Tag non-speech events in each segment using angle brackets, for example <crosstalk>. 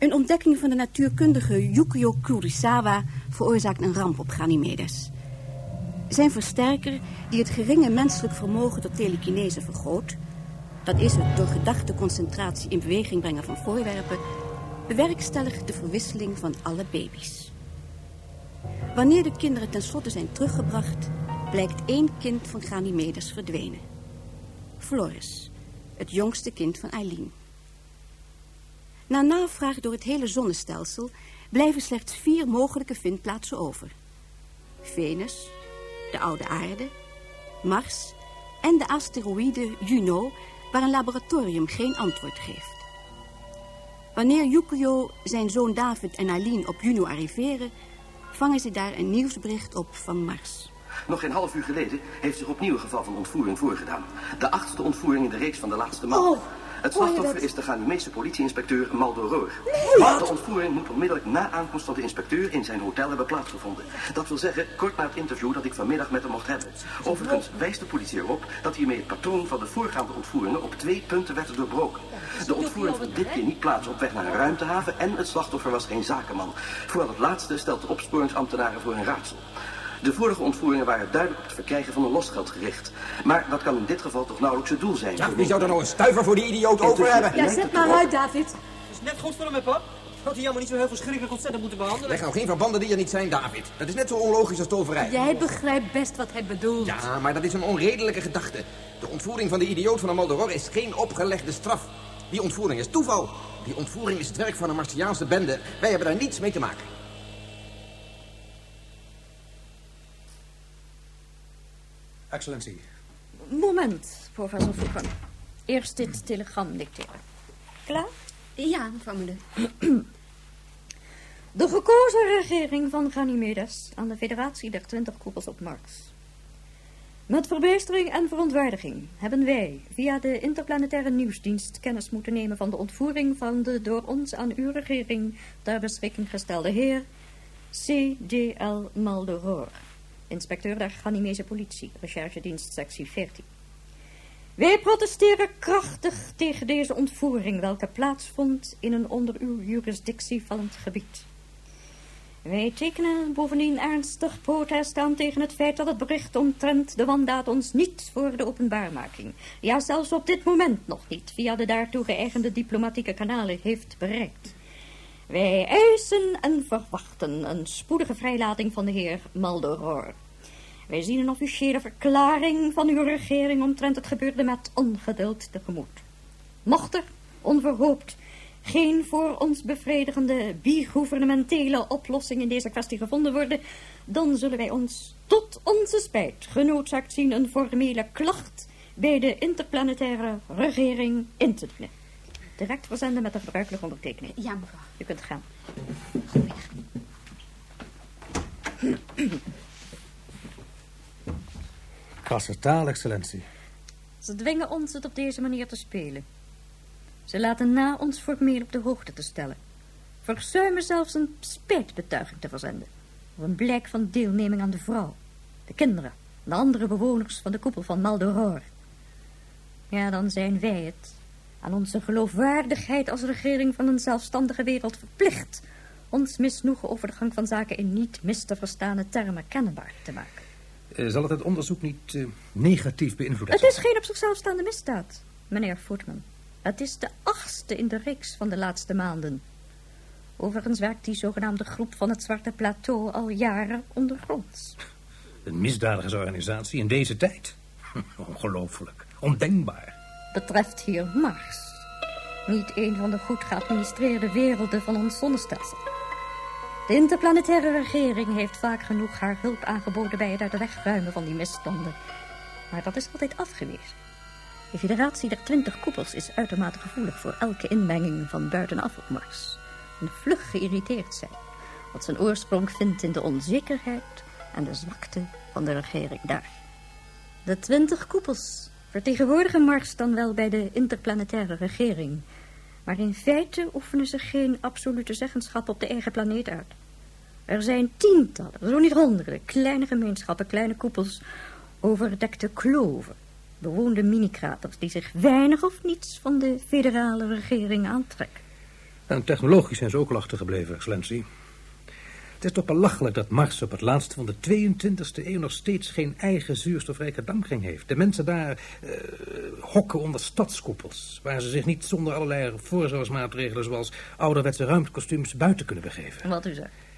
Een ontdekking van de natuurkundige Yukio Kurisawa veroorzaakt een ramp op Ganymedes. Zijn versterker, die het geringe menselijk vermogen tot telekinese vergroot... dat is het door gedachteconcentratie in beweging brengen van voorwerpen... bewerkstelligt de verwisseling van alle baby's. Wanneer de kinderen tenslotte zijn teruggebracht... blijkt één kind van Ganymedes verdwenen. Floris, het jongste kind van Eileen. Na navraag door het hele zonnestelsel blijven slechts vier mogelijke vindplaatsen over. Venus, de oude aarde, Mars en de asteroïde Juno, waar een laboratorium geen antwoord geeft. Wanneer Yukio, zijn zoon David en Aline op Juno arriveren, vangen ze daar een nieuwsbericht op van Mars. Nog geen half uur geleden heeft zich opnieuw een geval van ontvoering voorgedaan. De achtste ontvoering in de reeks van de laatste maand. Oh, het slachtoffer is de Ghanimese politieinspecteur Maldoror. Wat? De ontvoering moet onmiddellijk na aankomst van de inspecteur in zijn hotel hebben plaatsgevonden. Dat wil zeggen, kort na het interview dat ik vanmiddag met hem mocht hebben. Overigens wijst de politie erop dat hiermee het patroon van de voorgaande ontvoeringen op twee punten werd doorbroken. De ontvoering vond dit keer niet plaats op weg naar een ruimtehaven en het slachtoffer was geen zakenman. Vooral het laatste stelt de opsporingsambtenaren voor een raadsel. De vorige ontvoeringen waren duidelijk op het verkrijgen van een losgeld gericht. Maar dat kan in dit geval toch nauwelijks het doel zijn. Ja, wie zou er nou een stuiver voor die idioot over hebben? Ja, zet maar uit, David. Het is net goed voor hem, hè, pap? Had hij jammer niet zo heel verschrikkelijk ontzettend moeten behandelen? Leg nou geen verbanden die er niet zijn, David. Dat is net zo onlogisch als toverij. Jij begrijpt best wat hij bedoelt. Ja, maar dat is een onredelijke gedachte. De ontvoering van de idioot van de Maldoror is geen opgelegde straf. Die ontvoering is toeval. Die ontvoering is het werk van een Martiaanse bende. Wij hebben daar niets mee te maken. Excellentie. Moment, professor Foucan. Eerst dit telegram dicteren. Klaar? Ja, mevrouw Muller. <clears throat> De gekozen regering van Ganymedes aan de federatie der twintig koepels op Mars. Met verbijstering en verontwaardiging hebben wij via de interplanetaire nieuwsdienst kennis moeten nemen van de ontvoering van de door ons aan uw regering ter beschikking gestelde heer C.D.L. Maldoror, inspecteur der Ganymese politie, recherchedienst sectie 14. Wij protesteren krachtig tegen deze ontvoering welke plaatsvond in een onder uw jurisdictie vallend gebied. Wij tekenen bovendien ernstig protest aan tegen het feit dat het bericht omtrent de wandaad ons niet voor de openbaarmaking, ja zelfs op dit moment nog niet, via de daartoe geëigende diplomatieke kanalen heeft bereikt. Wij eisen en verwachten een spoedige vrijlating van de heer Maldoror. Wij zien een officiële verklaring van uw regering omtrent het gebeurde met ongeduld tegemoet. Mocht er, onverhoopt, geen voor ons bevredigende bigouvernementele oplossing in deze kwestie gevonden worden, dan zullen wij ons tot onze spijt genoodzaakt zien een formele klacht bij de interplanetaire regering in te dienen. Direct verzenden met de gebruikelijke ondertekening. Ja, mevrouw. U kunt gaan. Krasse taal, excellentie. Ze dwingen ons het op deze manier te spelen. Ze laten na ons formeel op de hoogte te stellen. Verzuimen zelfs een spijtbetuiging te verzenden. Of een blijk van deelneming aan de vrouw, de kinderen en de andere bewoners van de koepel van Maldoror. Ja, dan zijn wij het aan onze geloofwaardigheid als regering van een zelfstandige wereld verplicht ons misnoegen over de gang van zaken in niet mis te verstane termen kenbaar te maken. Eh, zal het het onderzoek niet eh, negatief beïnvloeden? Het is geen op zichzelf staande misdaad, meneer Voetman. Het is de achtste in de reeks van de laatste maanden. Overigens werkt die zogenaamde groep van het Zwarte Plateau al jaren ondergronds. Een misdadigingsorganisatie in deze tijd. <laughs> Ongelooflijk. Ondenkbaar. Betreft hier Mars. Niet een van de goed geadministreerde werelden van ons zonnestelsel. De interplanetaire regering heeft vaak genoeg haar hulp aangeboden bij het uit de weg ruimen van die misstanden. Maar dat is altijd afgewezen. De federatie der twintig koepels is uitermate gevoelig voor elke inmenging van buitenaf op Mars. En vlug geïrriteerd zijn, wat zijn oorsprong vindt in de onzekerheid en de zwakte van de regering daar. De twintig koepels vertegenwoordigen Mars dan wel bij de interplanetaire regering, maar in feite oefenen ze geen absolute zeggenschap op de eigen planeet uit. Er zijn tientallen, zo niet honderden, kleine gemeenschappen, kleine koepels, overdekte kloven, bewoonde minikraters die zich weinig of niets van de federale regering aantrekken. En technologisch zijn ze ook al achtergebleven, excellentie. Het is toch belachelijk dat Mars op het laatste van de 22e eeuw nog steeds geen eigen zuurstofrijke dampkring heeft. De mensen daar eh, hokken onder stadskoepels, waar ze zich niet zonder allerlei voorzorgsmaatregelen zoals ouderwetse ruimtekostuums buiten kunnen begeven. Wat u zegt.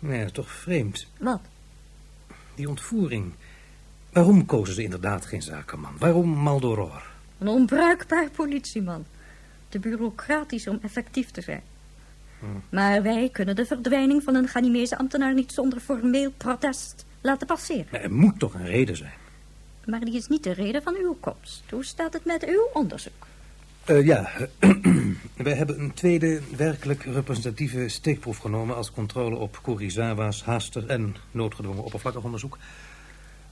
Nee, toch vreemd. Wat? Die ontvoering. Waarom kozen ze inderdaad geen zakenman? Waarom Maldoror? Een onbruikbaar politieman. Te bureaucratisch om effectief te zijn. Maar wij kunnen de verdwijning van een Ghanimese ambtenaar niet zonder formeel protest laten passeren. Maar er moet toch een reden zijn? Maar die is niet de reden van uw komst. Hoe staat het met uw onderzoek? Eh, ja, <clears throat> wij hebben een tweede werkelijk representatieve steekproef genomen... als controle op Kurizawa's haaster en noodgedwongen oppervlakkig onderzoek.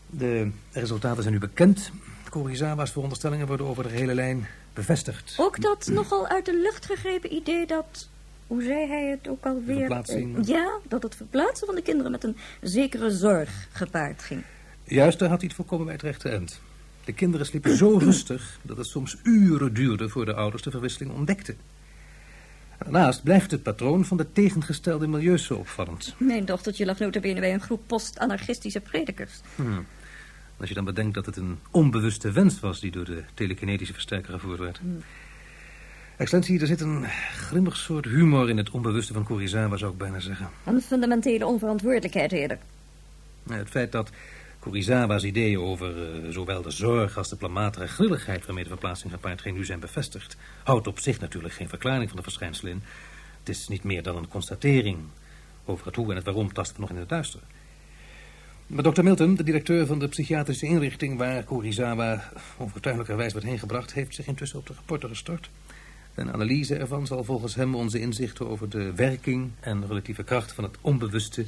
De resultaten zijn nu bekend. Kurizawa's veronderstellingen worden over de hele lijn bevestigd. Ook dat nogal uit de lucht gegrepen idee dat... Hoe zei hij het ook alweer? De verplaatsing. Eh, Ja, dat het verplaatsen van de kinderen met een zekere zorg gepaard ging. Juist, daar had hij het volkomen bij het rechte eind. De kinderen sliepen zo rustig dat het soms uren duurde... voor de ouders de verwisseling ontdekten. Daarnaast blijft het patroon van de tegengestelde milieus zo opvallend. Mijn dochtertje lag notabene bij een groep post-anarchistische predikers. Hmm. Als je dan bedenkt dat het een onbewuste wens was... die door de telekinetische versterker gevoerd werd. Excellentie, er zit een grimmig soort humor in het onbewuste van Kurizawa, zou ik bijna zeggen. Een fundamentele onverantwoordelijkheid eerder. Het feit dat Kurizawa's ideeën over eh, zowel de zorg als de planmatige grilligheid waarmee de verplaatsing gepaard ging nu zijn bevestigd, houdt op zich natuurlijk geen verklaring van de verschijnselen in. Het is niet meer dan een constatering. Over het hoe en het waarom tasten we nog in het duister. Maar dokter Milton, de directeur van de psychiatrische inrichting waar Kurizawa onvertuinlijkerwijs werd heengebracht, heeft zich intussen op de rapporten gestort. Een analyse ervan zal volgens hem onze inzichten over de werking en relatieve kracht van het onbewuste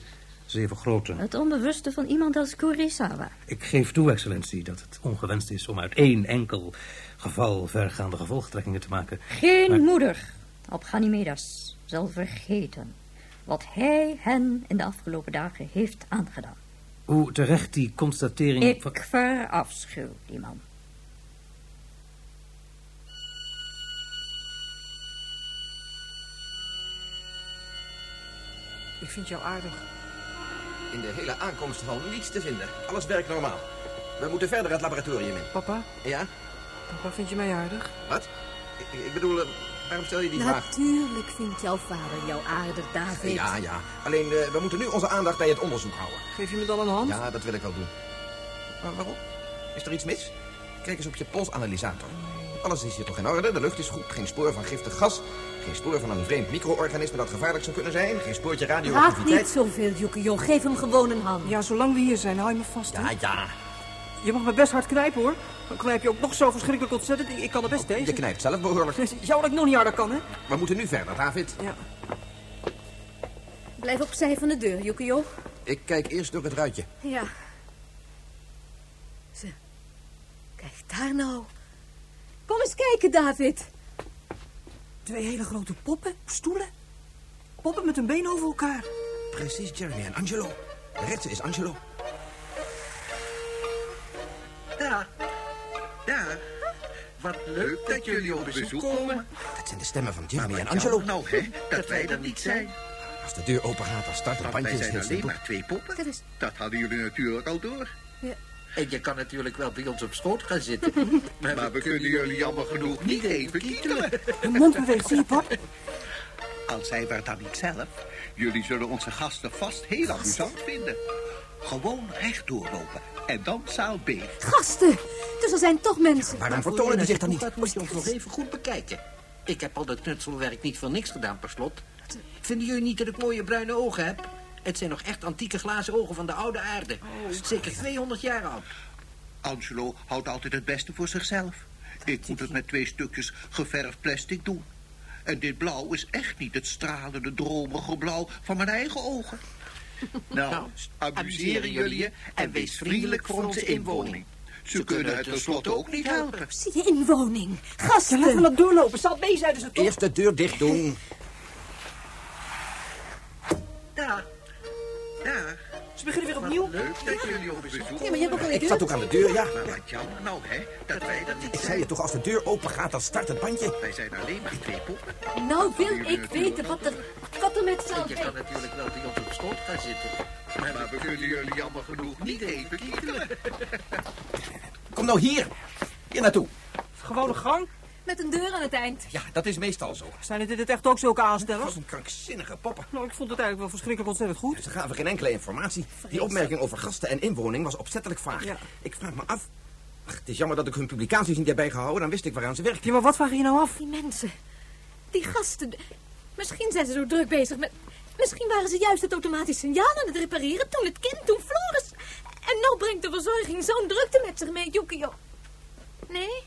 zeer vergroten. Het onbewuste van iemand als Kurisawa. Ik geef toe, excellentie, dat het ongewenst is om uit één enkel geval vergaande gevolgtrekkingen te maken. Geen Maar- moeder op Ganymedes zal vergeten wat hij hen in de afgelopen dagen heeft aangedaan. Hoe terecht die constatering... Ik van- verafschuw die man. Ik vind jou aardig. In de hele aankomst valt niets te vinden. Alles werkt normaal. We moeten verder het laboratorium in. Papa, Ja? papa, vind je mij aardig? Wat? Ik, ik bedoel, eh, waarom stel je die vraag? Natuurlijk vindt jouw vader jou aardig, David. Ja, ja. Alleen, eh, we moeten nu onze aandacht bij het onderzoek houden. Geef je me dan een hand? Ja, dat wil ik wel doen. Maar waarom? Is er iets mis? Kijk eens op je polsanalysator. Alles is hier toch in orde? De lucht is goed. Geen spoor van giftig gas. Geen spoor van een vreemd micro-organisme dat gevaarlijk zou kunnen zijn. Geen spoortje Raak niet radioactiviteit. zoveel, Yukio. Geef hem gewoon een hand. Ja, zolang we hier zijn, hou je me vast. hè? Ja, ja. Je mag me best hard knijpen, hoor. Dan knijp je ook nog zo verschrikkelijk ontzettend. Ik, ik kan er best Je tegen. knijpt zelf behoorlijk. <laughs> Jou dat ik nog niet harder kan, hè? We moeten nu verder, David. Ja. Blijf opzij van de deur, Yukio. Ik kijk eerst door het ruitje. Ja. Zo. Kijk daar nou. Kom eens kijken, David. Twee hele grote poppen, stoelen. Poppen met hun been over elkaar. Precies, Jeremy en Angelo. De rechtse is Angelo. Daar. Daar. Wat leuk dat jullie op bezoek komen. Dat zijn de stemmen van Jeremy en Wat Angelo. nou, hè, dat wij er niet zijn. Als de deur open gaat, dan start een Want wij bandje. zijn alleen simpel. maar twee poppen. Dat is... Dat hadden jullie natuurlijk al door. Ja. En je kan natuurlijk wel bij ons op schoot gaan zitten. <laughs> maar we kunnen jullie jammer genoeg niet even kietelen. Hun <laughs> mond beweegt, zie je, pap? Al zijn we er <laughs> dan niet zelf. Jullie zullen onze gasten vast heel amusant vinden. Gewoon recht doorlopen. En dan zaal B. Gasten! Dus er zijn toch mensen. Waarom vertonen die zich dan niet? Dat moet je ons nog even goed bekijken. Ik heb al dat knutselwerk niet voor niks gedaan, per slot. Vinden jullie niet dat ik mooie bruine ogen heb? Het zijn nog echt antieke glazen ogen van de oude aarde. Zeker 200 jaar oud. Angelo houdt altijd het beste voor zichzelf. Ik moet het met twee stukjes geverfd plastic doen. En dit blauw is echt niet het stralende, dromige blauw van mijn eigen ogen. <laughs> Nou, amuseren jullie je en wees vriendelijk voor onze inwoning. Ze kunnen het tenslotte ook niet helpen. Zie je in die woning? Gasten! Laten we dat doorlopen. Zal mee zeiden ze toch? Eerst de deur dicht doen. <laughs> daar. Ze beginnen weer opnieuw. Leuk dat jullie op bezoek Ja, maar je hebt ook al Ik zat ook aan de deur, ja. Maar wat jammer nou, hè, dat wij dat niet Ik zei je toch, als de deur open gaat, dan start het bandje. Wij zijn alleen maar twee poppen. Nou wil ik weten wat er, wat er met zal Je kan natuurlijk wel bij ons op schoot gaan zitten. Maar we kunnen jullie jammer genoeg niet even kietelen. Kom nou hier. Hier naartoe. Gewone gang. Met een deur aan het eind. Ja, dat is meestal zo. Zijn het in het echt ook zulke Dat aanstellers? was een krankzinnige poppen. Nou, ik vond het eigenlijk wel verschrikkelijk ontzettend goed. Ze gaven geen enkele informatie. Die opmerking over gasten en inwoning was opzettelijk vaag. Ja. Ik vraag me af... Ach, het is jammer dat ik hun publicaties niet heb bijgehouden. Dan wist ik waaraan ze werkten. Ja, maar wat vraag je nou af? Die mensen. Die gasten. Misschien zijn ze zo druk bezig met... Misschien waren ze juist het automatisch signaal aan het repareren toen het kind, toen Floris. En nou brengt de verzorging zo'n drukte met zich mee, Yukio. Nee?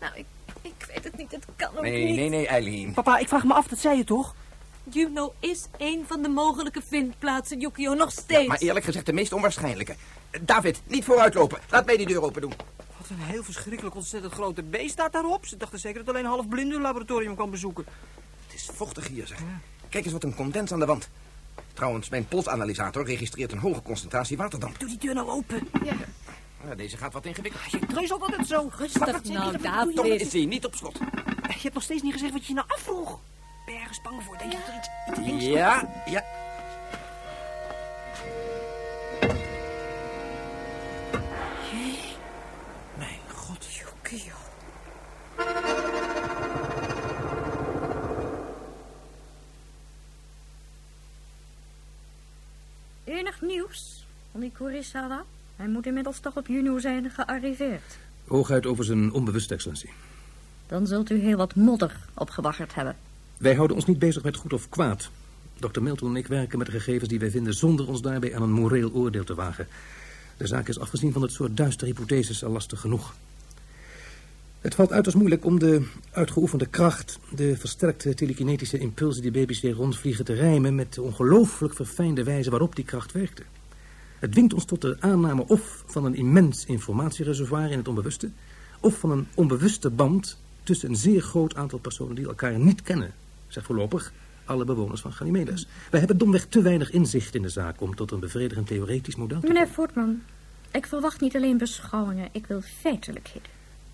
Nou, ik, ik weet het niet. Het kan ook Nee, niet. nee, nee, Eileen. Papa, ik vraag me af, dat zei je toch? Juno is een van de mogelijke vindplaatsen, Yukio, nog steeds. Maar eerlijk gezegd de meest onwaarschijnlijke. David, niet vooruitlopen. Laat mij die deur open doen. Wat een heel verschrikkelijk ontzettend grote beest staat daarop. Ze dachten zeker dat alleen een half blinde hun laboratorium kan bezoeken. Het is vochtig hier, zeg. Kijk eens wat een condens aan de wand. Trouwens, mijn polsanalysator registreert een hoge concentratie waterdamp. Doe die deur nou open. Ja, deze gaat wat ingewikkeld. Je treuzelt altijd zo. Rustig nou, Toch David. is hij niet op slot. Je hebt nog steeds niet gezegd wat je je nou afvroeg. Ben je ergens bang voor? Denk je dat er iets... iets Ja, ja. Mijn god. Yukio. Enig nieuws van die Kurisawa? Hij moet inmiddels toch op Juno zijn gearriveerd. Hooguit over zijn onbewuste excellentie. Dan zult u heel wat modder opgewaggerd hebben. Wij houden ons niet bezig met goed of kwaad. Dr. Milton en ik werken met de gegevens die wij vinden... zonder ons daarbij aan een moreel oordeel te wagen. De zaak is afgezien van het soort duistere hypotheses al lastig genoeg. Het valt uiterst moeilijk om de uitgeoefende kracht... de versterkte telekinetische impulsen die baby's weer rondvliegen te rijmen... met de ongelooflijk verfijnde wijze waarop die kracht werkte. Het dwingt ons tot de aanname of van een immens informatiereservoir in het onbewuste... of van een onbewuste band tussen een zeer groot aantal personen die elkaar niet kennen. Zeg voorlopig alle bewoners van Ganymedes. Wij hebben domweg te weinig inzicht in de zaak om tot een bevredigend theoretisch model te Meneer Voortman, ik verwacht niet alleen beschouwingen, ik wil feitelijkheden.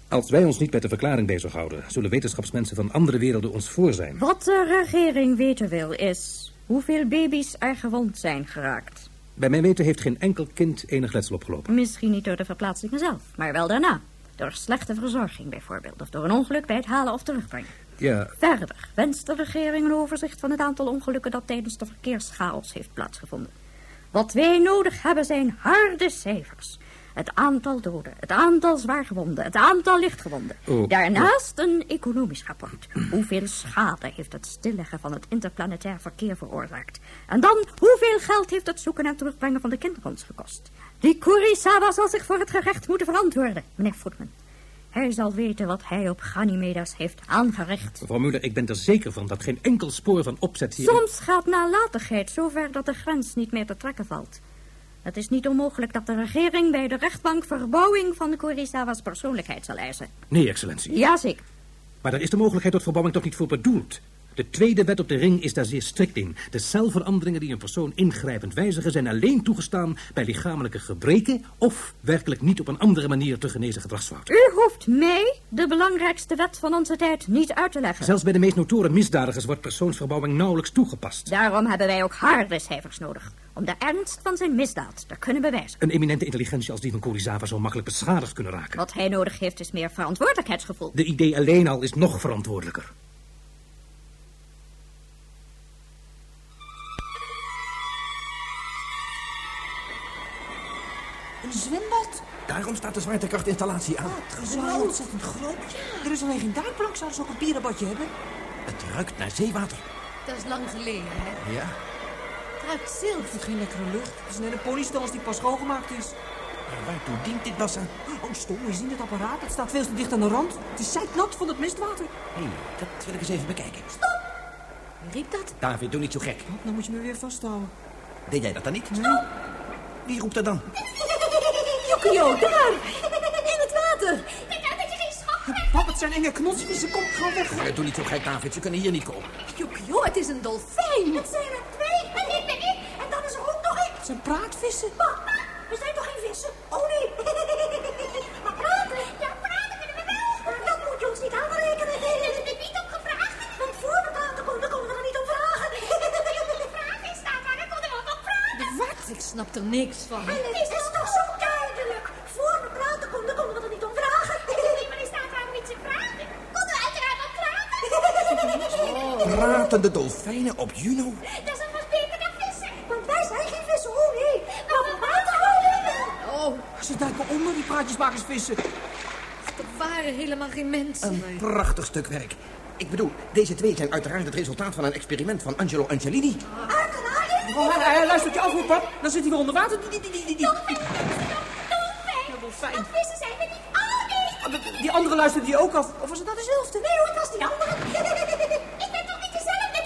Als wij ons niet met de verklaring bezighouden, zullen wetenschapsmensen van andere werelden ons voor zijn. Wat de regering weten wil is hoeveel baby's er gewond zijn geraakt. Bij mijn weten heeft geen enkel kind enig letsel opgelopen. Misschien niet door de verplaatsingen zelf, maar wel daarna. Door slechte verzorging bijvoorbeeld, of door een ongeluk bij het halen of terugbrengen. Ja, Verder wenst de regering een overzicht van het aantal ongelukken dat tijdens de verkeerschaos heeft plaatsgevonden. Wat wij nodig hebben zijn harde cijfers. Het aantal doden, het aantal zwaargewonden, het aantal lichtgewonden. Oh, Daarnaast een economisch rapport. Hoeveel schade heeft het stilleggen van het interplanetair verkeer veroorzaakt? En dan, hoeveel geld heeft het zoeken en terugbrengen van de kinderen ons gekost? Die Kurisawa zal zich voor het gerecht moeten verantwoorden, meneer Voetman. Hij zal weten wat hij op Ganymedes heeft aangericht. mevrouw Muller, ik ben er zeker van dat geen enkel spoor van opzet hier... Soms gaat nalatigheid zo ver dat de grens niet meer te trekken valt. Het is niet onmogelijk dat de regering bij de rechtbank verbouwing van Kurisawa's persoonlijkheid zal eisen. Nee, excellentie. Jazeker. Maar daar is de mogelijkheid tot verbouwing toch niet voor bedoeld. De tweede wet op de ring is daar zeer strikt in. De celveranderingen die een persoon ingrijpend wijzigen... zijn alleen toegestaan bij lichamelijke gebreken... of werkelijk niet op een andere manier te genezen gedragsfouten. U hoeft mij de belangrijkste wet van onze tijd niet uit te leggen. Zelfs bij de meest notoire misdadigers wordt persoonsverbouwing nauwelijks toegepast. Daarom hebben wij ook harde cijfers nodig. Om de ernst van zijn misdaad te kunnen bewijzen. Een eminente intelligentie als die van Kurisawa zou makkelijk beschadigd kunnen raken. Wat hij nodig heeft is meer verantwoordelijkheidsgevoel. De idee alleen al is nog verantwoordelijker. Waarom staat de zwaartekrachtinstallatie aan? Het is wel ontzettend groot. Er is alleen geen duikplank. Zouden ze ook een pierenbadje hebben? Het ruikt naar zeewater. Dat is lang geleden, hè? Ja. Het ruikt zilver. Het geen lekkere lucht. Het is een hele ponystal als die pas schoongemaakt is. Maar waartoe dient dit bassin? Oh, stom. Je ziet het apparaat. Het staat veel te dicht aan de rand. Het is zijknat van het mistwater. Hé, dat wil ik eens even bekijken. Wie riep dat? David, doe niet zo gek. Dan moet je me weer vasthouden. Deed jij dat dan niet? Nee. Wie roept er dan? Yukio, daar! In het water! Kijk uit dat je geen schok krijgt. Pap, het zijn enge knotsvissen. Kom, ga weg. Eh, Doe niet zo gek, David. Ze kunnen hier niet komen. Yukio, het is een dolfijn! Het zijn er twee en ik ben ik. En dan is er ook nog ik. Het zijn praatvissen. Papa, we zijn toch geen vissen? Oh nee. <laughs> Maar praten? Ja, praten kunnen we wel. Maar dat moet je ons niet aanrekenen. <laughs> We hebben er niet om gevraagd. Want voor we praten konden, konden we er niet om vragen. De vraag is staat waar, dan konden we ook op praten. Wat? Ik snap er niks van. Het is dus toch zo duidelijk. Voor we praten konden, konden we er niet om vragen. Nee, maar er staat waar we iets te vragen. Konden we uiteraard op praten. Pratende dolfijnen op Juno? Dat is beter dan vissen. Want wij zijn geen vissen, oh nee. Maar we gewoon wel. Oh, Ze duiken onder, die praatjesmakersvissen. er waren helemaal geen mensen. Een prachtig stuk werk. Ik bedoel, deze twee zijn uiteraard het resultaat van een experiment van Angelo Angelini. Uiteraard. Oh, hij, hij luistert je af, hoor, pap. Dan zit hij weer onder water. Die, die, die, die, die. Dolfijn. dolfijn. Want vissen zijn we niet. Oh nee. Ah, die- Die andere luistert die ook af. Of was het nou dezelfde? Nee hoor, het was die andere. Ik ben toch niet dezelfde?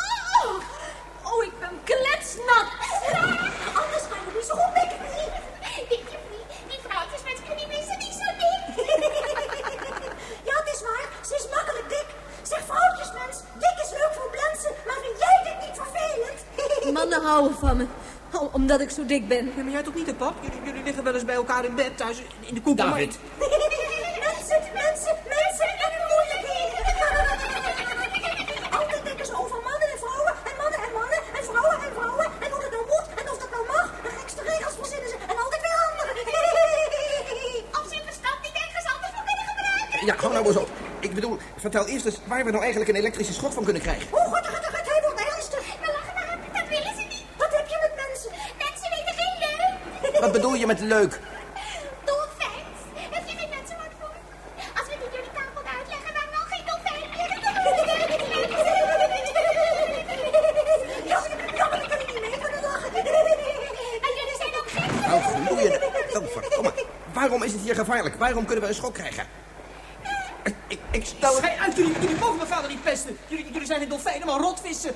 Oh. Oh, ik ben kletsnat. Anders kan je niet zo goed mekken. Weet je wie? Die vrouwtjes met skinny missen niet zo dik. Ja, het is waar. Ze is makkelijk dik. Zeg vrouwtjesmens, dik is leuk voor mensen, maar vind jij dit niet vervelend? Mannen houden van me. Oh, omdat ik zo dik ben. Ja, maar jij toch niet, hè, pap? Jullie, jullie liggen wel eens bij elkaar in bed thuis in de koepel. maar- David, Mensen, mensen, mensen en hun moeilijkheden. Altijd denken ze over mannen en vrouwen en mannen en mannen en vrouwen en vrouwen en hoe dat nou moet en of dat nou mag. De gekste regels verzinnen ze en altijd weer andere. Als je verstand niet denkt, ze altijd voor kunnen gebruiken. ja, hou nou eens op. Ik bedoel, vertel eerst eens waar we nou eigenlijk een elektrische schok van kunnen krijgen. Oh, god, god, god, hij wordt ernstig. We lachen maar, dat willen ze niet. Wat heb je met mensen? Mensen weten geen leuk. Wat bedoel je met leuk? Dolfijns. Heb je geen mensenwoord voor? Als we dit jullie tafel uitleggen, dan nog geen dolfijn. Jammer, jammer, ik kan er niet mee kunnen lachen. En jullie zijn ook gek. Nou, gloeien. Oh, verdomme. Waarom is het hier gevaarlijk? Waarom kunnen we een schok krijgen? Ik, ik, ik stel het... Schij uit, jullie, jullie mogen mijn vader niet pesten. Jullie, jullie zijn geen dolfijnen, maar rotvissen.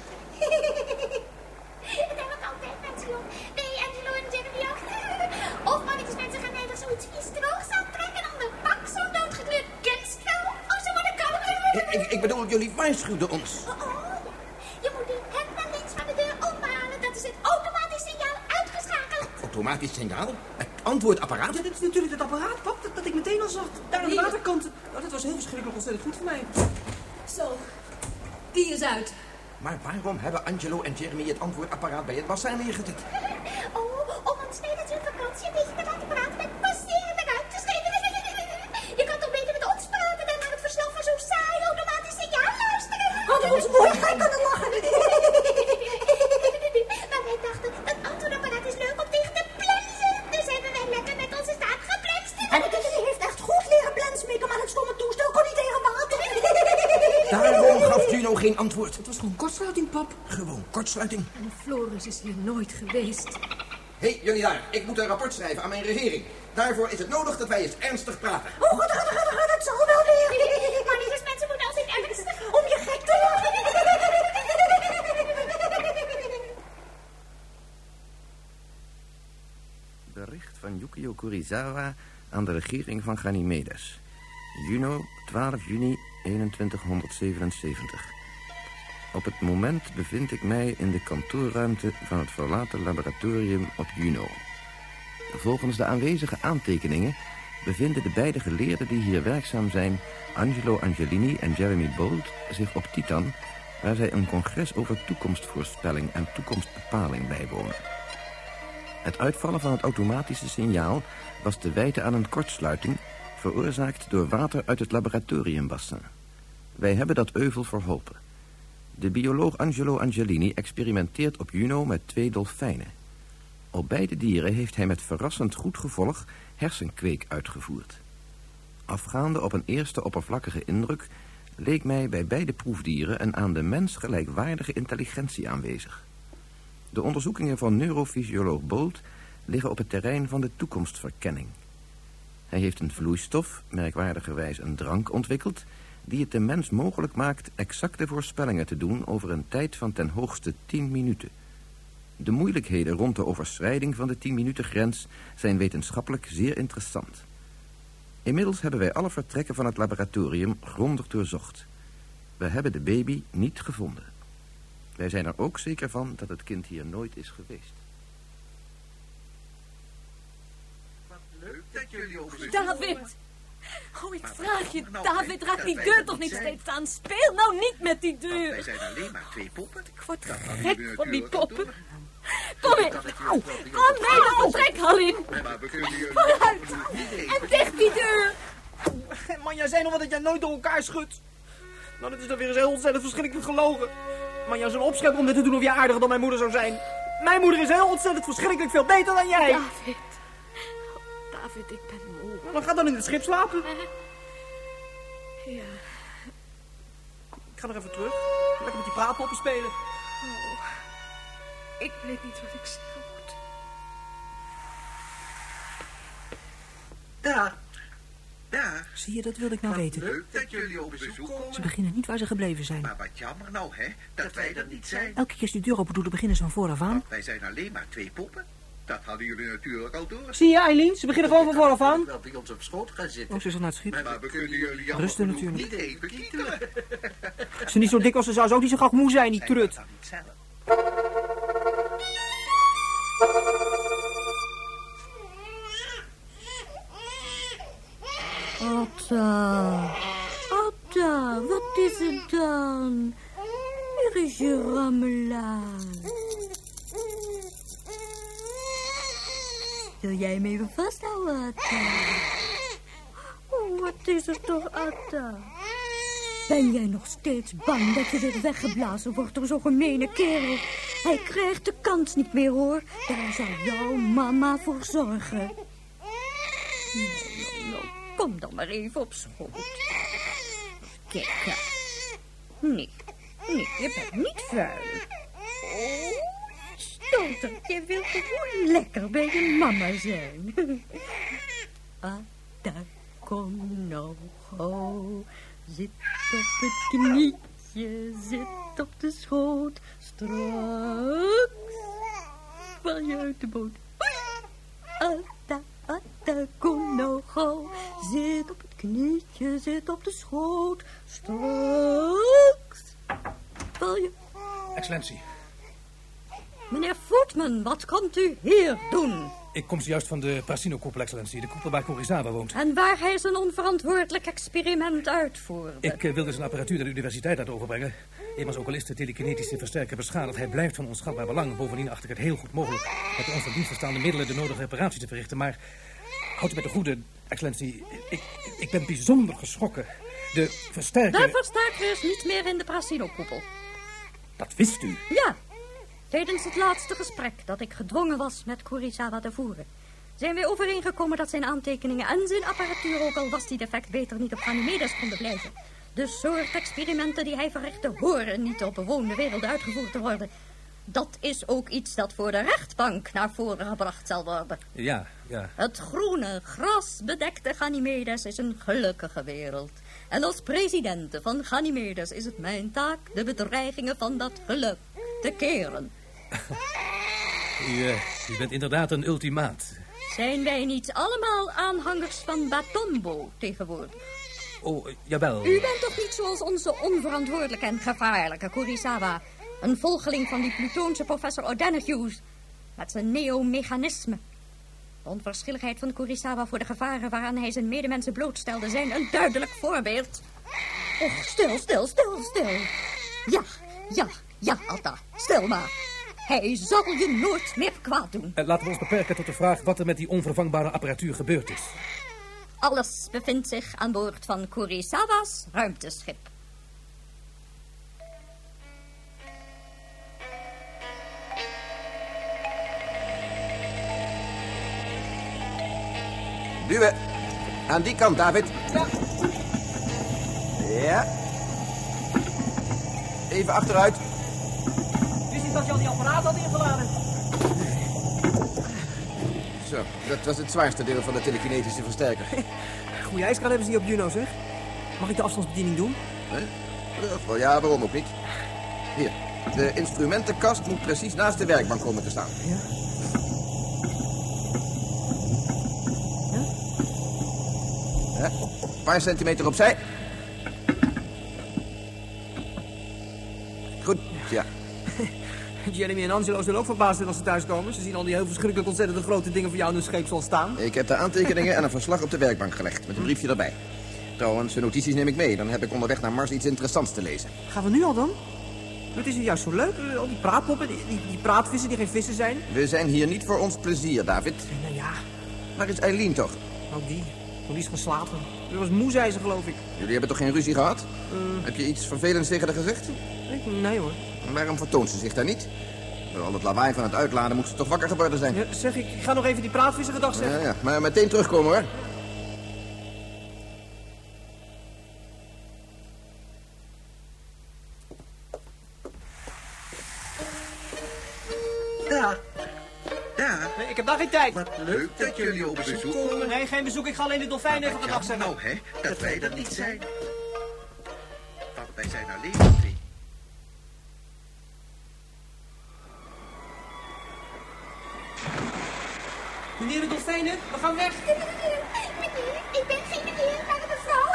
Jullie waarschuwden ons. Oh, je moet die hek van links van de deur openhalen. Dat is het automatisch signaal uitgeschakeld. Automatisch signaal? Het antwoordapparaat? Ja, dit is natuurlijk het apparaat, pap, dat, dat ik meteen al zag. Daar aan de waterkant. Oh, dat was heel verschrikkelijk ontzettend goed voor mij. Zo, die is uit. Maar waarom hebben Angelo en Jeremy het antwoordapparaat bij het bassin neergezet? <laughs> Oh, om ons tijdens hun vakantie een beetje antwoord. Het was gewoon kortsluiting, pap. Gewoon kortsluiting. En Floris is hier nooit geweest. Hé, hey, jullie daar. Ik moet een rapport schrijven aan mijn regering. Daarvoor is het nodig dat wij eens ernstig praten. Oh, god, god, god, god, dat zal wel weer. <laughs> Maar die mensen moeten altijd ernstig om je gek te lachen. Bericht van Yukio Kurizawa aan de regering van Ganymedes. Juno, 12 juni 2177. Op het moment bevind ik mij in de kantoorruimte van het verlaten laboratorium op Juno. Volgens de aanwezige aantekeningen bevinden de beide geleerden die hier werkzaam zijn... Angelo Angelini en Jeremy Bolt zich op Titan... waar zij een congres over toekomstvoorspelling en toekomstbepaling bijwonen. Het uitvallen van het automatische signaal was te wijten aan een kortsluiting... veroorzaakt door water uit het laboratoriumbassin. Wij hebben dat euvel verholpen. De bioloog Angelo Angelini experimenteert op Juno met twee dolfijnen. Op beide dieren heeft hij met verrassend goed gevolg hersenkweek uitgevoerd. Afgaande op een eerste oppervlakkige indruk leek mij bij beide proefdieren een aan de mens gelijkwaardige intelligentie aanwezig. De onderzoekingen van neurofysioloog Bolt liggen op het terrein van de toekomstverkenning. Hij heeft een vloeistof, merkwaardigerwijs een drank, ontwikkeld... die het de mens mogelijk maakt exacte voorspellingen te doen... over een tijd van ten hoogste 10 minuten. De moeilijkheden rond de overschrijding van de 10 minuten grens... zijn wetenschappelijk zeer interessant. Inmiddels hebben wij alle vertrekken van het laboratorium grondig doorzocht. We hebben de baby niet gevonden. Wij zijn er ook zeker van dat het kind hier nooit is geweest. Leuk dat jullie over de David! Oh, ik vraag je, David, raak die deur toch niet steeds aan. Speel nou niet met die deur. Wij zijn alleen maar twee poppen. Ik word Dat gek van die poppen. Kom. Oh dat vertrek al in. Maar we kunnen jullie Vooruit. niet En dicht die deur. Man, jij zei nog wel dat jij nooit door elkaar schudt. Nou, dat is dan weer eens heel ontzettend verschrikkelijk gelogen. Man, jij is een opschep om dit te doen of jij aardiger dan mijn moeder zou zijn. Mijn moeder is heel ontzettend verschrikkelijk veel beter dan jij. David. Oh, David, ik ben Nou, dan ga dan in het schip slapen. Ja. Ik ga nog even terug. Lekker met die praatpoppen spelen. Oh. Ik weet niet wat ik zeggen moet. Daar. Daar. Zie je, dat wilde ik nou weten. Leuk dat jullie op bezoek Ze komen. beginnen niet waar ze gebleven zijn. Maar wat jammer nou, hè, dat wij er niet zijn. Elke keer als die deur open doet, dan beginnen ze van vooraf aan. Wij zijn alleen maar twee poppen. Dat hadden jullie natuurlijk al door. Zie je, Eileen? Ze beginnen gewoon van vooraf aan. Wel bij ons op schoot gaan zitten. Oh, ze is al naar het schip. Maar we kunnen jullie jammer Rusten genoeg natuurlijk. niet even kietelen. Als <laughs> ze niet zo dik als ze zou, zou die zo gauw moe zijn, die trut. Niet. Atta, Atta, wat is het dan? Hier is je rammelaar. Wil jij hem even vasthouden, Atta? <laughs> Oh, wat is er toch, Atta? Ben jij nog steeds bang dat je weer weggeblazen wordt door zo'n gemene kerel? Hij krijgt de kans niet meer, hoor. Daar zal jouw mama voor zorgen. Nou, nou, nou, kom dan maar even op schoot. Kijk. Nee, nee, je bent niet vuil. Oh, stoter, je wilt gewoon lekker bij je mama zijn. <laughs> ah, daar kom nou gauw. Zit op het knietje, zit op de schoot. Straks val je uit de boot. Atta, atta, kom nou gauw. Zit op het knietje, zit op de schoot. Straks val je... Excellentie, Meneer Voetman, wat komt u hier doen? ik kom zojuist van de Prasino-koepel, excellentie. De koepel waar Korizawa woont. En waar hij zijn onverantwoordelijk experiment uitvoerde. Ik eh, wilde zijn apparatuur naar de universiteit laten overbrengen. Eenmaals ook al is de telekinetische versterker beschadigd, hij blijft van onschatbaar belang. Bovendien acht ik het heel goed mogelijk met de ons van dienst staande middelen de nodige reparatie te verrichten. Maar houdt u met de goede, excellentie, ik, ik ben bijzonder geschrokken. De versterker... De versterker is niet meer in de Prasino-koepel. Dat wist u. Ja, tijdens het laatste gesprek dat ik gedwongen was met Kurisawa te voeren... zijn wij overeengekomen dat zijn aantekeningen en zijn apparatuur... ook al was die defect beter niet op Ganymedes konden blijven. De soort experimenten die hij verrichtte horen niet op bewoonde werelden uitgevoerd te worden. Dat is ook iets dat voor de rechtbank naar voren gebracht zal worden. Ja, ja. Het groene, grasbedekte Ganymedes is een gelukkige wereld. En als president van Ganymedes is het mijn taak de bedreigingen van dat geluk te keren. U, eh, u bent inderdaad een ultimaat. Zijn wij niet allemaal aanhangers van Batombo tegenwoordig? Oh, eh, jawel. U bent toch niet zoals onze onverantwoordelijke en gevaarlijke Kurisawa... een volgeling van die Plutoonse professor O'Donoghue... met zijn neomechanisme. De onverschilligheid van Kurisawa voor de gevaren waaraan hij zijn medemensen blootstelde... zijn een duidelijk voorbeeld. Och, stil, stil, stil, stil. Ja, ja, ja, Atta, stil maar. Hij zal je nooit meer kwaad doen. En laten we ons beperken tot de vraag wat er met die onvervangbare apparatuur gebeurd is. Alles bevindt zich aan boord van Kurisawa's ruimteschip. Duwen. Aan die kant, David. Ja. Ja. Even achteruit. Niet dat je al die apparaat had ingeladen? Zo, dat was het zwaarste deel van de telekinetische versterker. Goeie ijskar hebben ze hier op Juno, zeg. Mag ik de afstandsbediening doen? Hè? Wel ja, waarom ook niet? Hier, de instrumentenkast moet precies naast de werkbank komen te staan. Ja. Ja? Een paar centimeter opzij. Goed, ja. Jeremy en Angelo zullen ook verbaasd zijn als ze thuiskomen. Ze zien al die heel verschrikkelijk ontzettend grote dingen voor jou in hun scheepsel staan. Ik heb de aantekeningen en een verslag op de werkbank gelegd, met een briefje erbij. Trouwens, de notities neem ik mee. Dan heb ik onderweg naar Mars iets interessants te lezen. Gaan we nu al dan? Het is juist zo leuk. eh, Al die praatpoppen, die, die, die praatvissen die geen vissen zijn. We zijn hier niet voor ons plezier, David. Nou ja, Waar is Eileen toch? ook die. Oh, die is gaan slapen. Ze was moe, zei ze, geloof ik. Jullie hebben toch geen ruzie gehad? Heb je iets vervelends tegen haar gezegd? Nee hoor. Waarom vertoont ze zich daar niet? Door al het lawaai van het uitladen moet ze toch wakker geworden zijn. Ja, zeg, ik, ik ga nog even die praatvissen gedag Ja, zeggen. ja, maar meteen terugkomen hoor. Daar. Daar. Nee, ik heb daar geen tijd. Wat leuk dat jullie op bezoek komen. Nee, geen bezoek. Ik ga alleen de dolfijn even gedag zeggen. Nou, hè, dat wij dat niet zijn. De we gaan weg. Meneer, ik ben geen meneer, maar een mevrouw.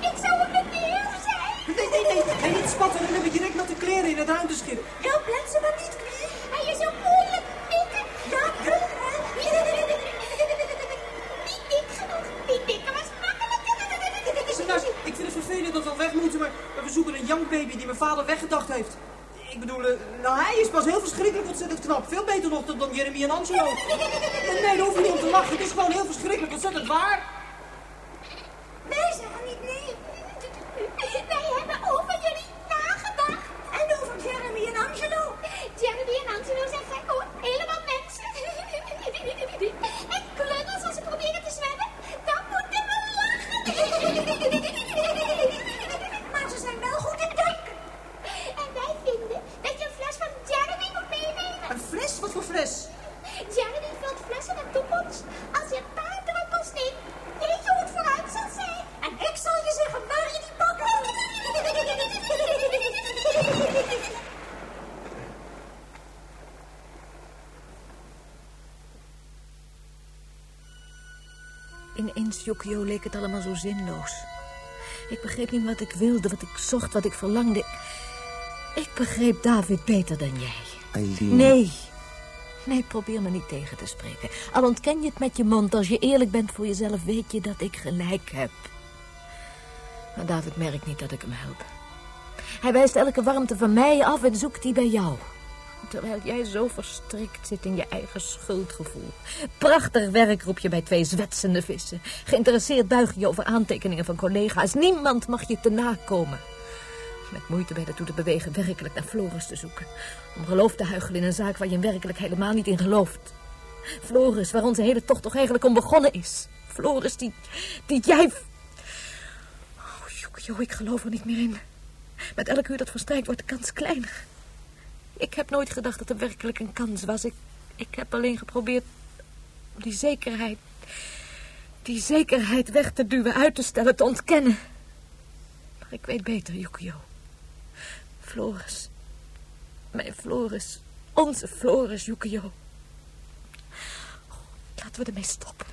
<laughs> Ik zou een meneer zijn. Nee, nee, nee. Nee, niet spatten. Dan heb ik direct natte kleren in het ruimteschip. Heel blitsen, maar niet. Hij is zo moeilijk. Dikke. Ja, Niet dik genoeg. Niet dikker was makkelijk. Nou, ik vind het vervelend dat we weg moeten, maar we zoeken een young baby die mijn vader weggedacht heeft. Ik bedoel, eh, nou hij is pas heel verschrikkelijk ontzettend knap. Veel beter nog dan, Jeremy en Angelo. Nee, daar hoef je niet om te lachen. Het is gewoon heel verschrikkelijk ontzettend waar. Wij zeggen niet nee. Wij hebben over jullie nagedacht. En over Jeremy en Angelo. Jeremy en Angelo zijn gewoon helemaal mensen. En klungels als ze proberen te zwemmen, dan moeten we lachen. Maar ze zijn wel goed in duiken. En wij vinden dat je een fles van Jeremy moet meenemen. Een fles? Wat voor fles? Jeremy vult flessen met toekomst. Als je een paar druppels neemt, weet je hoe het vooruit zal zijn. En ik zal je zeggen waar je die pakken Ineens, Yukio, leek het allemaal zo zinloos. Ik begreep niet wat ik wilde, wat ik zocht, wat ik verlangde. Ik begreep David beter dan jij. Eileen. Nee. Nee, probeer me niet tegen te spreken. Al ontken je het met je mond, als je eerlijk bent voor jezelf, weet je dat ik gelijk heb. Maar David merkt niet dat ik hem help. Hij wijst elke warmte van mij af en zoekt die bij jou. Terwijl jij zo verstrikt zit in je eigen schuldgevoel. Prachtig werk roep je bij twee zwetsende vissen. Geïnteresseerd buig je je over aantekeningen van collega's. Niemand mag je te nakomen. Met moeite bij ertoe te bewegen werkelijk naar Floris te zoeken. Om geloof te huichelen in een zaak waar je werkelijk helemaal niet in gelooft. Floris, waar onze hele tocht toch eigenlijk om begonnen is. Floris, die, die jij... Oh, Jukio, ik geloof er niet meer in. Met elk uur dat verstrijkt wordt de kans kleiner. Ik heb nooit gedacht dat er werkelijk een kans was. Ik, ik heb alleen geprobeerd die zekerheid... die zekerheid weg te duwen, uit te stellen, te ontkennen. Maar ik weet beter, Yukio. Floris. Mijn Floris. Onze Floris, Yukio. Laten we ermee stoppen.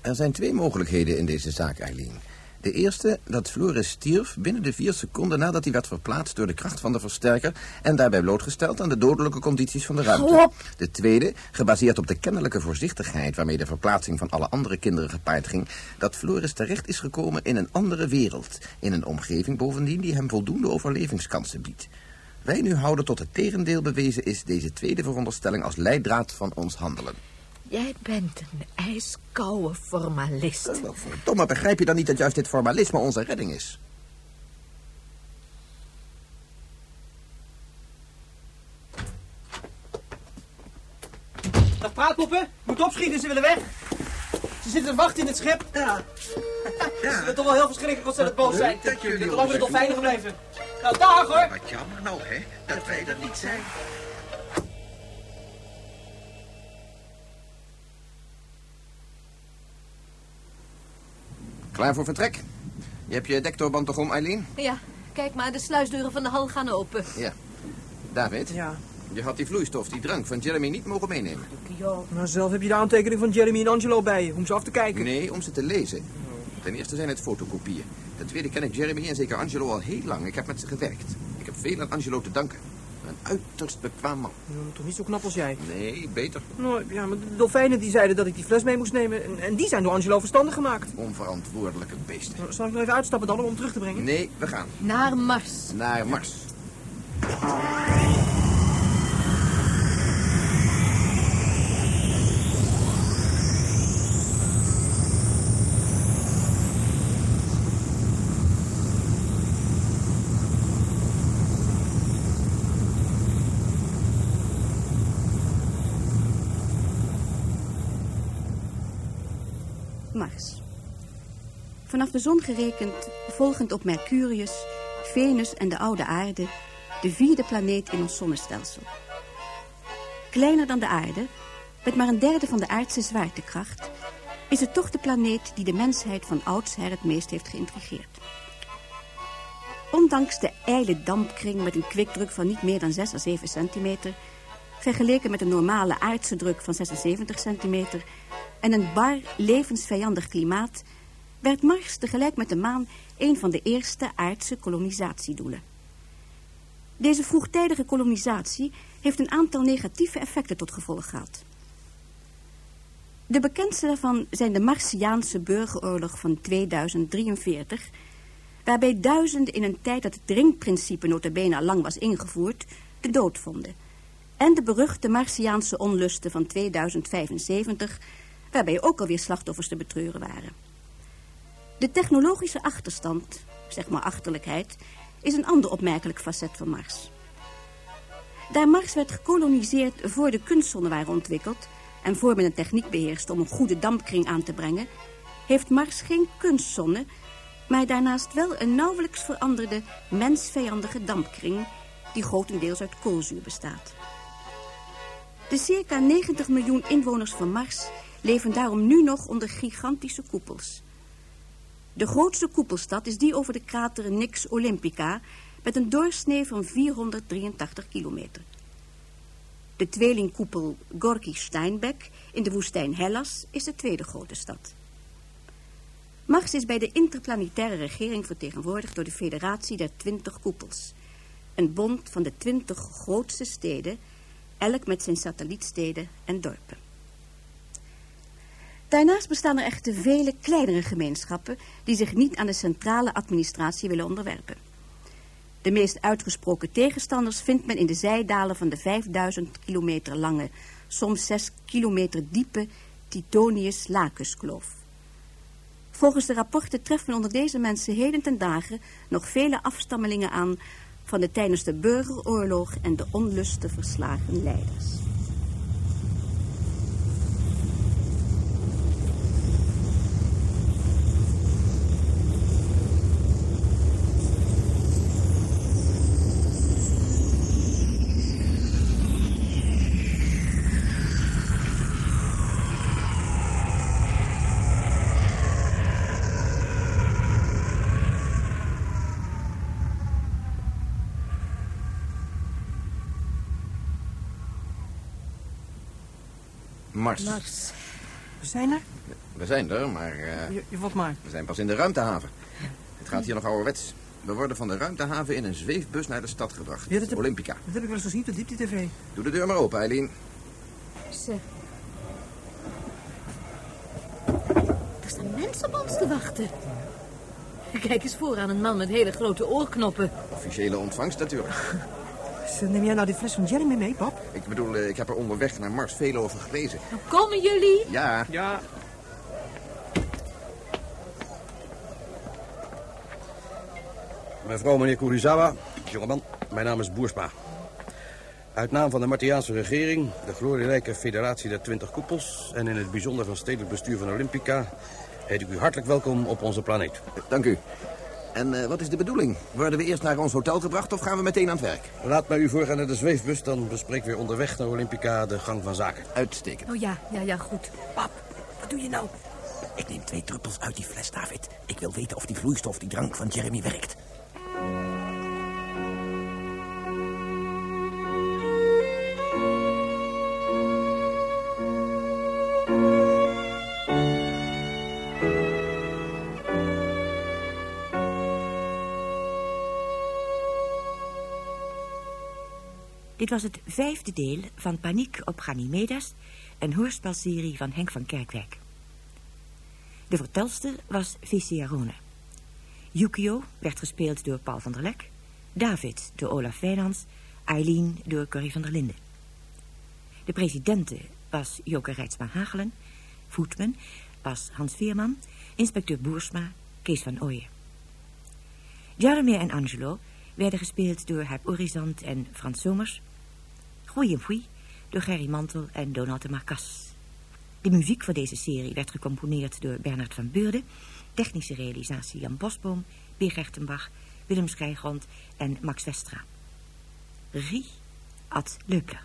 Er zijn twee mogelijkheden in deze zaak, Eileen. De eerste, dat Floris stierf binnen de vier seconden nadat hij werd verplaatst door de kracht van de versterker en daarbij blootgesteld aan de dodelijke condities van de ruimte. De tweede, gebaseerd op de kennelijke voorzichtigheid waarmee de verplaatsing van alle andere kinderen gepaard ging, dat Floris terecht is gekomen in een andere wereld, in een omgeving bovendien die hem voldoende overlevingskansen biedt. Wij nu houden tot het tegendeel bewezen is deze tweede veronderstelling als leidraad van ons handelen. Jij bent een ijskoude formalist. Verdomme, begrijp je dan niet dat juist dit formalisme onze redding is? Dag praatpoppen, moet opschieten, ze willen weg. Ze zitten te wachten in het schip. Ja. <laughs> Ze zullen toch wel heel verschrikkelijk ontzettend boos zijn. Dat jullie Dit lang de dolfijnen zoeken. gebleven. Nou, dag hoor. Wat jammer nou, hè, dat wij er niet zijn. Klaar voor vertrek? Je hebt je dektoorband toch om, Eileen? Ja, kijk maar, de sluisdeuren van de hal gaan open. Ja. David? Ja. Je had die vloeistof, die drank van Jeremy niet mogen meenemen. Maar zelf heb je de aantekening van Jeremy en Angelo bij je, om ze af te kijken. Nee, om ze te lezen. Ten eerste zijn het fotokopieën. Ten tweede ken ik Jeremy en zeker Angelo al heel lang. Ik heb met ze gewerkt. Ik heb veel aan Angelo te danken. Een uiterst bekwaam man. Ja, toch niet zo knap als jij. Nee, beter. Nou, ja, maar de dolfijnen die zeiden dat ik die fles mee moest nemen. En, en die zijn door Angelo verstandig gemaakt. Onverantwoordelijke beesten. Nou, Zal ik nog even uitstappen dan om hem terug te brengen? Nee, we gaan. Naar Mars. Naar Mars. Vanaf de zon gerekend, volgend op Mercurius, Venus en de oude aarde, de vierde planeet in ons zonnestelsel. Kleiner dan de aarde, met maar een derde van de aardse zwaartekracht, is het toch de planeet die de mensheid van oudsher het meest heeft geïntrigeerd. Ondanks de ijle dampkring met een kwikdruk van niet meer dan 6 à 7 centimeter, vergeleken met een normale aardse druk van 76 centimeter en een bar, levensvijandig klimaat, werd Mars tegelijk met de maan een van de eerste aardse kolonisatiedoelen. Deze vroegtijdige kolonisatie heeft een aantal negatieve effecten tot gevolg gehad. De bekendste daarvan zijn de Martiaanse burgeroorlog van 2043, waarbij duizenden in een tijd dat het dringprincipe notabene al lang was ingevoerd, de dood vonden. En de beruchte Martiaanse onlusten van 2075, waarbij ook alweer slachtoffers te betreuren waren. De technologische achterstand, zeg maar achterlijkheid, is een ander opmerkelijk facet van Mars. Daar Mars werd gekoloniseerd voor de kunstzonnen waren ontwikkeld en voor men een techniek beheerste om een goede dampkring aan te brengen, heeft Mars geen kunstzonne, maar daarnaast wel een nauwelijks veranderde mensvijandige dampkring die grotendeels uit koolzuur bestaat. De circa 90 miljoen inwoners van Mars leven daarom nu nog onder gigantische koepels. De grootste koepelstad is die over de krater Nix Olympica met een doorsnee van 483 kilometer. De tweelingkoepel Gorky Steinbeck in de woestijn Hellas is de tweede grote stad. Mars is bij de interplanetaire regering vertegenwoordigd door de federatie der 20 koepels. Een bond van de 20 grootste steden, elk met zijn satellietsteden en dorpen. Daarnaast bestaan er echter vele kleinere gemeenschappen die zich niet aan de centrale administratie willen onderwerpen. De meest uitgesproken tegenstanders vindt men in de zijdalen van de 5000 kilometer lange, soms 6 kilometer diepe Titonius Lacuskloof. Volgens de rapporten treft men onder deze mensen heden ten dagen nog vele afstammelingen aan van de tijdens de burgeroorlog en de onlusten verslagen leiders. Mars. Mars. We zijn er? We zijn er, maar eh, Je, je wat maar. we zijn pas in de ruimtehaven. Het gaat hier nog ouderwets. We worden van de ruimtehaven in een zweefbus naar de stad gebracht. Ja, dat heb- Olympica. Dat heb ik wel eens gezien op de diepte-tv. Doe de deur maar open, Eileen. Zeg. Er staan mensen op ons te wachten. Kijk eens voor aan een man met hele grote oorknoppen. Officiële ontvangst natuurlijk. <laughs> Neem jij nou die fles van Jeremy mee, pap? Ik bedoel, eh, ik heb er onderweg naar Mars veel over gelezen. Nou, komen jullie? Ja, Ja. Mevrouw, meneer Kurizawa, jongeman, mijn naam is Boersma. Uit naam van de Martiaanse regering, de glorierijke Federatie der Twintig Koepels... en in het bijzonder van stedelijk bestuur van Olympica... heet ik u hartelijk welkom op onze planeet. Dank u. En eh, wat is de bedoeling? Worden we eerst naar ons hotel gebracht of gaan we meteen aan het werk? Laat mij u voorgaan naar de zweefbus, dan bespreken we onderweg naar Olympica de gang van zaken. Uitstekend. Oh ja, ja, ja, goed. Pap, wat doe je nou? Ik neem twee druppels uit die fles, David. Ik wil weten of die vloeistof, die drank van Jeremy werkt. Dit was het vijfde deel van Paniek op Ganymedes, een hoorspelserie van Henk van Kerkwijk. De vertelster was Viciarone. Yukio werd gespeeld door Paul van der Lek, David door Olaf Wijnands, Eileen door Corrie van der Linden. De presidente was Joke Rijtsma Hagelen, voetman was Hans Veerman, inspecteur Boersma, Kees van Ooyen. Jeremy en Angelo werden gespeeld door Herb Orizant en Frans Somers, Goeie Foei door Gerry Mantel en Donald de Marcas. De muziek voor deze serie werd gecomponeerd door Bernard van Beurden, technische realisatie Jan Bosboom, Beer Gertenbach, Willem Schrijgrond en Max Westra. Regie Ad Leupler.